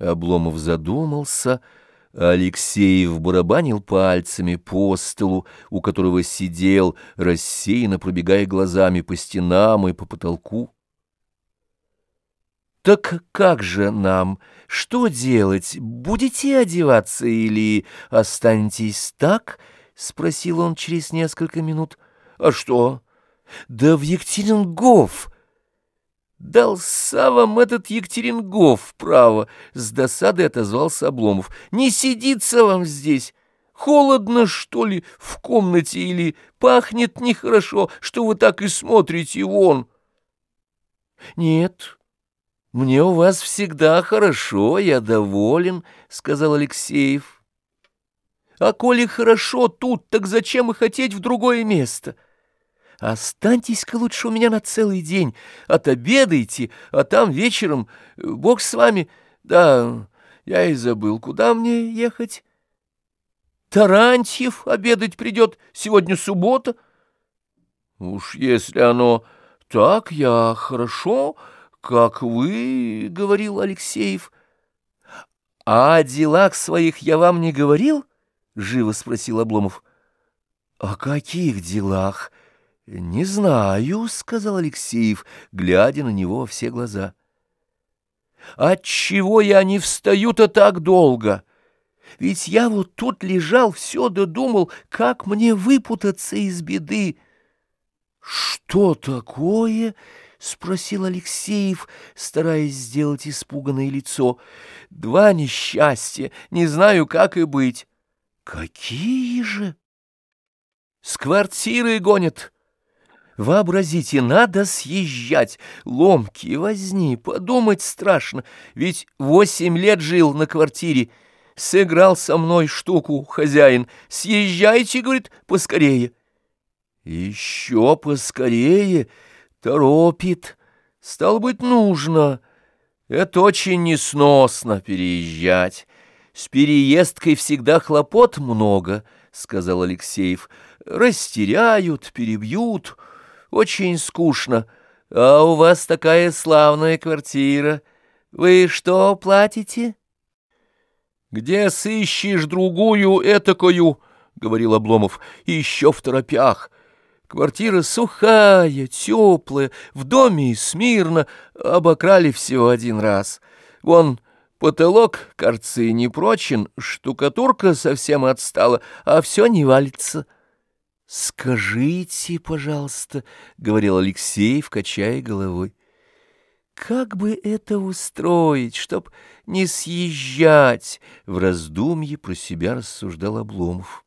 Обломов задумался, а Алексеев барабанил пальцами по столу, у которого сидел, рассеянно пробегая глазами по стенам и по потолку. «Так как же нам? Что делать? Будете одеваться или останетесь так?» — спросил он через несколько минут. «А что? Да в Екатерингов!» «Дался вам этот Екатерингов, право!» — с досадой отозвался Обломов. «Не сидится вам здесь! Холодно, что ли, в комнате, или пахнет нехорошо, что вы так и смотрите вон?» «Нет, мне у вас всегда хорошо, я доволен», — сказал Алексеев. «А коли хорошо тут, так зачем и хотеть в другое место?» Останьтесь-ка лучше у меня на целый день, отобедайте, а там вечером, э, бог с вами, да, я и забыл, куда мне ехать. Тарантьев обедать придет, сегодня суббота. Уж если оно так, я хорошо, как вы, — говорил Алексеев. — А о делах своих я вам не говорил? — живо спросил Обломов. — О каких делах? — «Не знаю», — сказал Алексеев, глядя на него все глаза. «Отчего я не встаю-то так долго? Ведь я вот тут лежал, все додумал, как мне выпутаться из беды». «Что такое?» — спросил Алексеев, стараясь сделать испуганное лицо. «Два несчастья, не знаю, как и быть». «Какие же?» «С квартиры гонят». Вообразите, надо съезжать, ломки возни, подумать страшно, ведь восемь лет жил на квартире, сыграл со мной штуку хозяин, съезжайте, говорит, поскорее. Еще поскорее, торопит, стало быть, нужно. Это очень несносно переезжать. С переездкой всегда хлопот много, — сказал Алексеев. Растеряют, перебьют, — очень скучно. А у вас такая славная квартира. Вы что платите? Где сыщешь другую этакую, — говорил Обломов, — еще в торопях. Квартира сухая, теплая, в доме смирно, обокрали всего один раз. Вон потолок, кажется, не прочен, штукатурка совсем отстала, а все не валится. «Скажите, пожалуйста», — говорил Алексей, качая головой, — «как бы это устроить, чтоб не съезжать?» — в раздумье про себя рассуждал Обломов.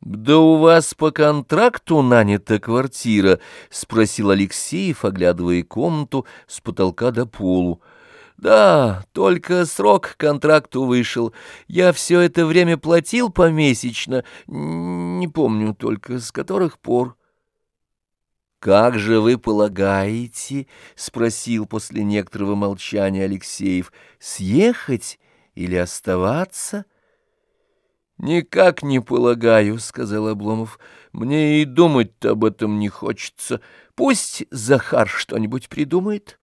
«Да у вас по контракту нанята квартира?» — спросил Алексеев, оглядывая комнату с потолка до полу. Да, только срок контракту вышел. Я все это время платил помесячно, не помню только с которых пор. «Как же вы полагаете?» — спросил после некоторого молчания Алексеев. «Съехать или оставаться?» «Никак не полагаю», — сказал Обломов. «Мне и думать-то об этом не хочется. Пусть Захар что-нибудь придумает».